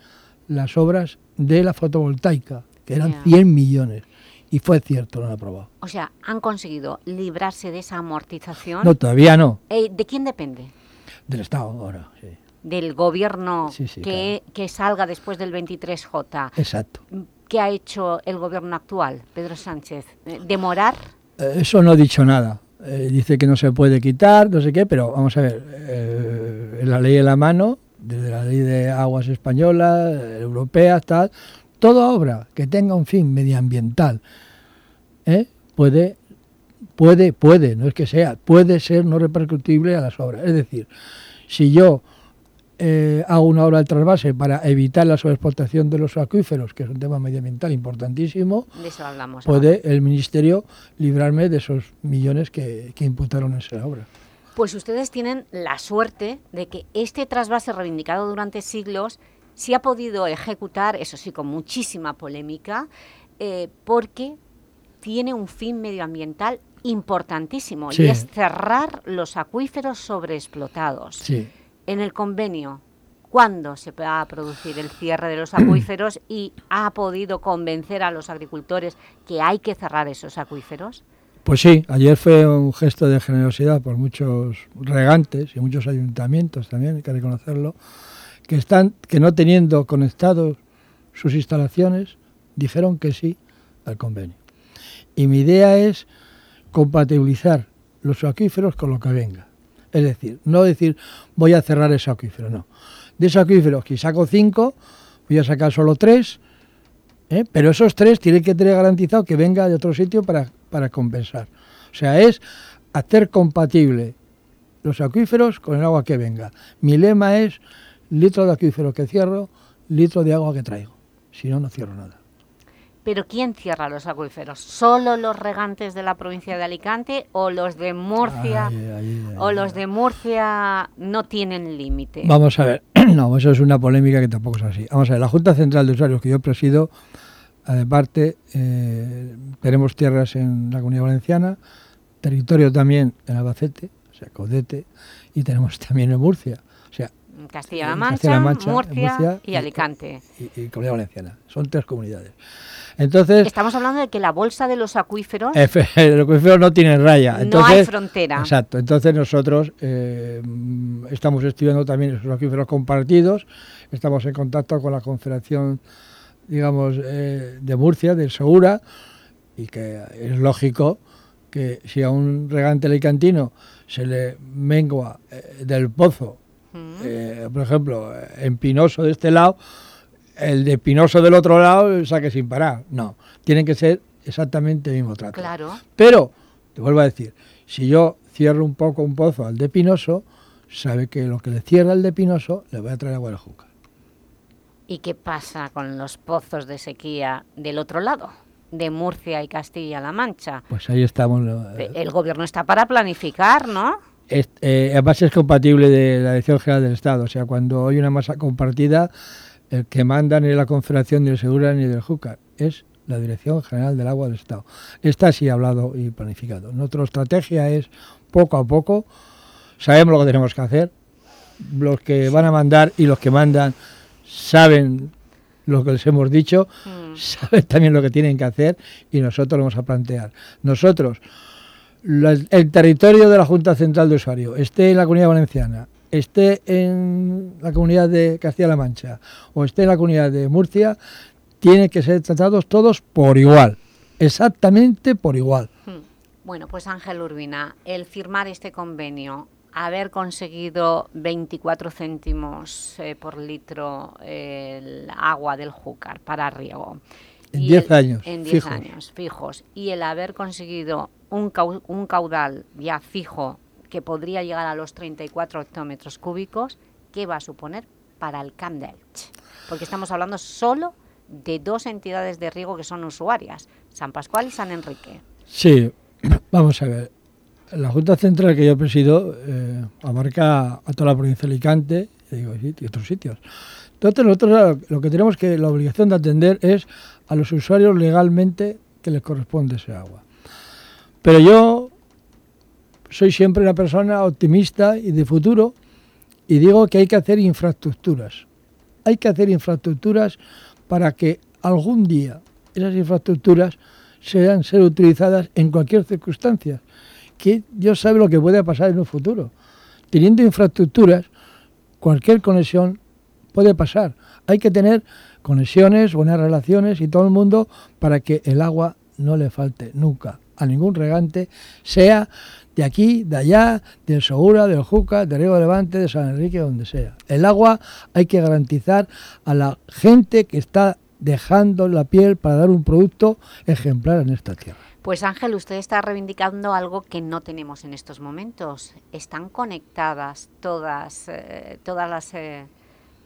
las obras de la fotovoltaica, que eran 100 millones y fue cierto, lo han aprobado. O sea, ¿han conseguido librarse de esa amortización? No, todavía no. Eh, ¿De quién depende? Del Estado ahora, sí. Del gobierno que, que salga después del 23J. Exacto. ¿Qué ha hecho el gobierno actual, Pedro Sánchez? Eh, ¿Demorar? Eh, eso no ha dicho nada. dice que no se puede quitar, no sé qué, pero vamos a ver, la ley en la mano, desde la ley de aguas española, europea, tal, toda obra que tenga un fin medioambiental ¿eh? puede, puede, puede, no es que sea, puede ser no repercutible a las obras. Es decir, si yo eh, hago una obra de trasvase para evitar la sobreexplotación de los acuíferos, que es un tema medioambiental importantísimo, puede el Ministerio librarme de esos millones que, que imputaron en esa obra. Pues ustedes tienen la suerte de que este trasvase reivindicado durante siglos se ha podido ejecutar, eso sí, con muchísima polémica, eh, porque tiene un fin medioambiental importantísimo y es cerrar los acuíferos sobreexplotados. Sí. En el convenio, ¿cuándo se va a producir el cierre de los (clears throat) acuíferos y ha podido convencer a los agricultores que hay que cerrar esos acuíferos? Pues sí, ayer fue un gesto de generosidad por muchos regantes y muchos ayuntamientos también, hay que reconocerlo, que, están, que no teniendo conectados sus instalaciones, dijeron que sí al convenio. Y mi idea es compatibilizar los acuíferos con lo que venga. Es decir, no decir voy a cerrar ese acuífero, no. De esos acuíferos que saco cinco, voy a sacar solo tres, ¿eh? pero esos tres tienen que tener garantizado que venga de otro sitio para, para compensar. O sea, es hacer compatible los acuíferos con el agua que venga. Mi lema es litro de acuífero que cierro, litro de agua que traigo. Si no, no cierro nada. ¿Pero quién cierra los acuíferos? ¿Solo los regantes de la provincia de Alicante o los de Murcia? ¿O los de Murcia no tienen límite? Vamos a ver, (clears throat) no, eso es una polémica que tampoco es así. Vamos a ver, la Junta Central de Usuarios que yo presido, aparte, eh, tenemos tierras en la Comunidad Valenciana, territorio también en Albacete, o sea, Codete, y tenemos también en Murcia. Castilla-La Mancha, Murcia, y Alicante. Y, Comunidad Valenciana. Son tres comunidades. Entonces, Estamos hablando de que la bolsa de los acuíferos... (laughs) El acuífero no tiene raya. no hay frontera. Exacto. Entonces nosotros eh, estamos estudiando también esos acuíferos compartidos. Estamos en contacto con la Confederación, digamos, eh, de Murcia, de Segura, y que es lógico que si a un regante alicantino se le mengua eh, del pozo eh, por ejemplo, en Pinoso de este lado, el de Pinoso del otro lado saque sin parar. No, tienen que ser exactamente el mismo trato. Claro. Pero, te vuelvo a decir, si yo cierro un poco un pozo al de Pinoso, sabe que lo que le cierra el de Pinoso le voy a traer agua de Júcar. ¿Y qué pasa con los pozos de sequía del otro lado? de Murcia y Castilla-La Mancha. Pues ahí estamos. El gobierno está para planificar, ¿no? Eh, además es compatible de la Dirección General del Estado. O sea, cuando hay una masa compartida, el que manda ni la Confederación ni el Segura ni del Júcar es la Dirección General del Agua del Estado. Está así hablado y planificado. Nuestra estrategia es poco a poco, sabemos lo que tenemos que hacer, los que van a mandar y los que mandan saben lo que les hemos dicho, mm. saben también lo que tienen que hacer y nosotros lo vamos a plantear. Nosotros, el territorio de la Junta Central de Usuario, esté en la Comunidad Valenciana, esté en la Comunidad de Castilla-La Mancha o esté en la Comunidad de Murcia, tienen que ser tratados todos por igual, exactamente por igual. Hmm. Bueno, pues Ángel Urbina, el firmar este convenio, haber conseguido 24 céntimos eh, por litro el agua del Júcar para riego. En 10 años. En 10 años, fijos. Y el haber conseguido un, un caudal ya fijo que podría llegar a los 34 hectómetros cúbicos, ¿qué va a suponer para el Camp de Porque estamos hablando solo de dos entidades de riego que son usuarias, San Pascual y San Enrique. Sí, (clears throat) vamos a ver. La Junta Central que yo presido eh, abarca a toda la provincia de Alicante y otros sitios. Entonces nosotros lo que tenemos que, la obligación de atender es a los usuarios legalmente que les corresponde ese agua. Pero yo soy siempre una persona optimista y de futuro y digo que hay que hacer infraestructuras. Hay que hacer infraestructuras para que algún día esas infraestructuras sean ser utilizadas en cualquier circunstancia. Que Dios sabe lo que puede pasar en un futuro. Teniendo infraestructuras, cualquier conexión puede pasar. Hay que tener conexiones, buenas relaciones y todo el mundo para que el agua no le falte nunca a ningún regante, sea de aquí, de allá, del Segura, del Juca, de Río Levante, de San Enrique, donde sea. El agua hay que garantizar a la gente que está dejando la piel para dar un producto ejemplar en esta tierra. Pues Ángel, usted está reivindicando algo que no tenemos en estos momentos. Están conectadas todas, eh, todas las... Eh,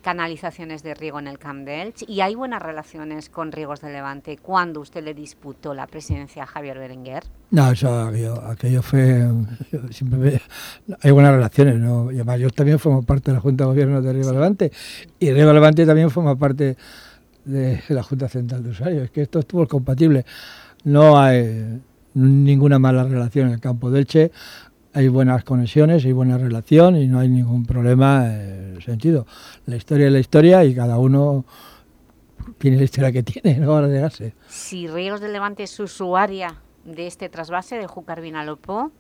canalizaciones de riego en el Camp de Elche y hay buenas relaciones con Riegos de Levante cuando usted le disputó la presidencia a Javier Berenguer. No, eso, aquello, fue... Siempre hay buenas relaciones, ¿no? Además yo también formo parte de la Junta de Gobierno de Riegos de Levante y Riego Levante también forma parte de la Junta Central de Usuarios. Es que esto estuvo compatible. No hay ninguna mala relación en el campo de Elche hay buenas conexiones, hay buena relación y no hay ningún problema en el sentido. La historia es la historia y cada uno tiene la historia que tiene, no negarse. Si Ríos del Levante es usuaria de este trasvase de Júcar Vinalopó,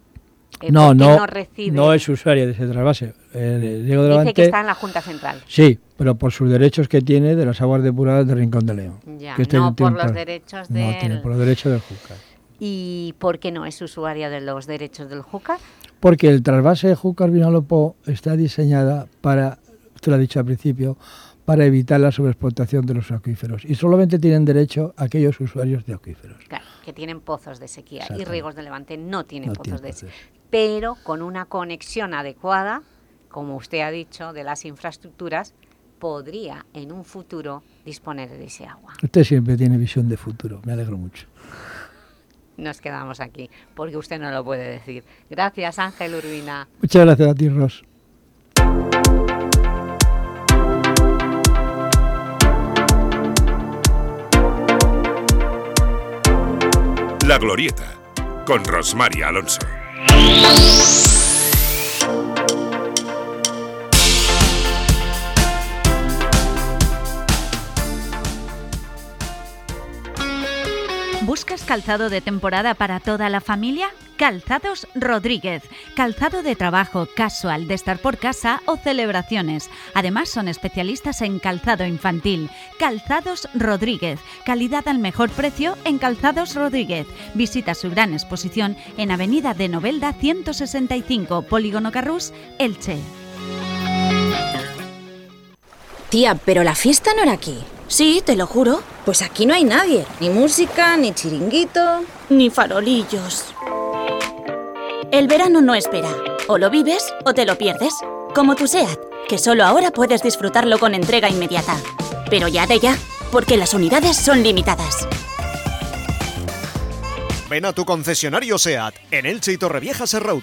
eh, no, no, no, recibe? no es usuaria de ese trasvase. Eh, Dice Levante, que está en la Junta Central. Sí, pero por sus derechos que tiene de las aguas depuradas de Rincón de León. Ya, este no por los derechos de... No, tiene por los derechos del Júcar. ¿Y por qué no es usuaria de los derechos del Júcar? Porque el trasvase de Júcar Vinalopó está diseñada para, usted lo ha dicho al principio, para evitar la sobreexplotación de los acuíferos. Y solamente tienen derecho aquellos usuarios de acuíferos. Claro, que tienen pozos de sequía. Y Riegos de Levante no tienen pozos de sequía. Pero con una conexión adecuada, como usted ha dicho, de las infraestructuras, podría en un futuro disponer de ese agua. Usted siempre tiene visión de futuro, me alegro mucho nos quedamos aquí, porque usted no lo puede decir. Gracias, Ángel Urbina. Muchas gracias a ti, Ros. La Glorieta, con Rosmaria Alonso. ¿Buscas calzado de temporada para toda la familia? Calzados Rodríguez. Calzado de trabajo, casual, de estar por casa o celebraciones. Además son especialistas en calzado infantil. Calzados Rodríguez. Calidad al mejor precio en Calzados Rodríguez. Visita su gran exposición en Avenida de Novelda 165, Polígono Carrús, Elche. Tía, pero la fiesta no era aquí. Sí, te lo juro. Pues aquí no hay nadie. Ni música, ni chiringuito. Ni farolillos. El verano no espera. O lo vives o te lo pierdes. Como tu SEAT, que solo ahora puedes disfrutarlo con entrega inmediata. Pero ya de ya, porque las unidades son limitadas. Ven a tu concesionario SEAT en Elche y Torrevieja Serrauto.